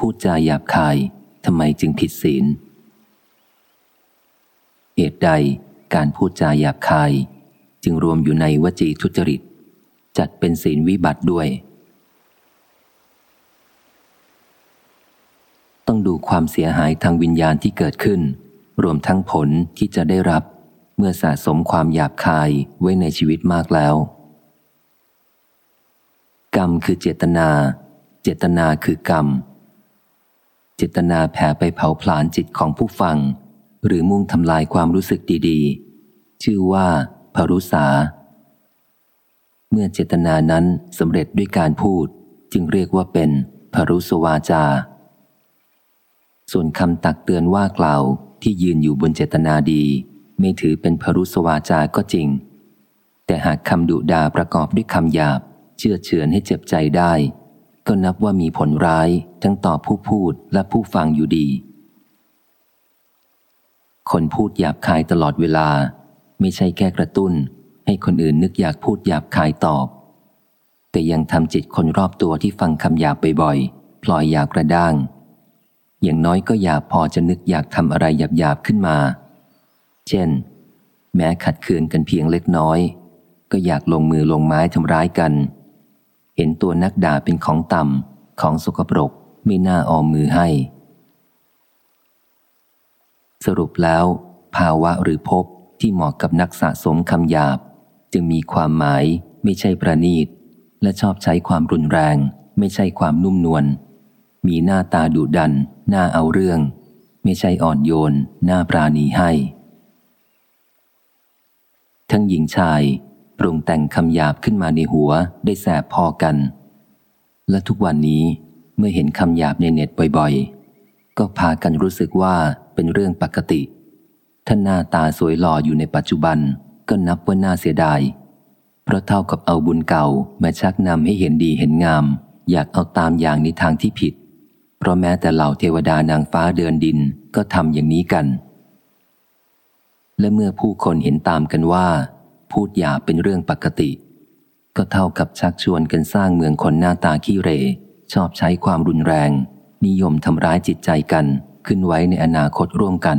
พูดจาหยาบคายทำไมจึงผิดศีล เหตุใดการพูดจาหยาบคาย จึงรวมอยู่ในวจีทุจริต จัดเป็นศีลวิบัติด้วย ต้องดูความเสียหายทางวิญญาณที่เกิดขึ้น รวมทั้งผลที่จะได้รับเมื่อสะสมความหยาบคายไว้ในชีวิตมากแล้วกรรมคือเจตนา เจตนาคือกรรม จตนาแผ่ไปเผาผลาญจิตของผู้ฟัง หรือมุ่งทำลายความรู้สึกดีๆ ชื่อว่าพรุษา เมื่อเจตนานั้นสำเร็จด้วยการพูด จึงเรียกว่าเป็นพรุสวาจา ส่วนคำตักเตือนว่ากล่าวที่ยืนอยู่บนเจตนาดี ไม่ถือเป็นพรุสวาจาก็จริง แต่หากคำดุดาประกอบด้วยคำหยาบ เชื่อเฉือนให้เจ็บใจได้ ก็นับว่ามีผลร้ายทั้งต่อผู้พูดและผู้ฟังอยู่ดี คนพูดหยาบคายตลอดเวลา ไม่ใช่แค่กระตุ้น ให้คนอื่นนึกอยากพูดหยาบคายตอบ แต่ยังทำจิตคนรอบตัวที่ฟังคำหยาบบ่อยๆพลอยอยากกระด้าง อย่างน้อยก็อยากพอจะนึกอยากทำอะไรหยาบๆขึ้นมา เช่น แม้ขัดเคืองกันเพียงเล็กน้อย ก็อยากลงมือลงไม้ทำร้ายกัน เห็นตัวนักด่าเป็นของต่ำของสกปรกไม่น่าออมมือให้ สรุปแล้ว ภาวะหรือภพที่เหมาะกับนักสะสมคำหยาบ จึงมีความหมายไม่ใช่ประณีต และชอบใช้ความรุนแรง ไม่ใช่ความนุ่มนวลมีหน้าตาดุดัน หน้าเอาเรื่อง ไม่ใช่อ่อนโยน หน้าปราณีให้ ทั้งหญิงชาย ปรุงแต่งคำหยาบขึ้นมาในหัวได้แสบพอกัน และทุกวันนี้เมื่อเห็นคำหยาบในเน็ตบ่อยๆ ก็พากันรู้สึกว่าเป็นเรื่องปกติท่านหน้าตาสวยหล่ออยู่ในปัจจุบันก็นับว่าน่าเสียดาย เพราะเท่ากับเอาบุญเก่ามาชักนำให้เห็นดีเห็นงาม อยากเอาตามอย่างในทางที่ผิด เพราะแม้แต่เหล่าเทวดานางฟ้าเดินดินก็ทำอย่างนี้กัน และเมื่อผู้คนเห็นตามกันว่า พูดหยาเป็นเรื่องปกติ ก็เท่ากับชักชวนกันสร้างเมืองคนหน้าตาขี้เร ชอบใช้ความรุนแรง นิยมทำร้ายจิตใจกันขึ้นไว้ในอนาคตร่วมกัน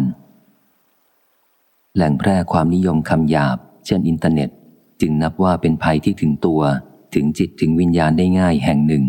แหล่งแพร่ความนิยมคำหยาบ เช่นอินเทอร์เน็ต จึงนับว่าเป็นภัยที่ถึงตัว ถึงจิตถึงวิญญาณได้ง่ายแห่งหนึ่ง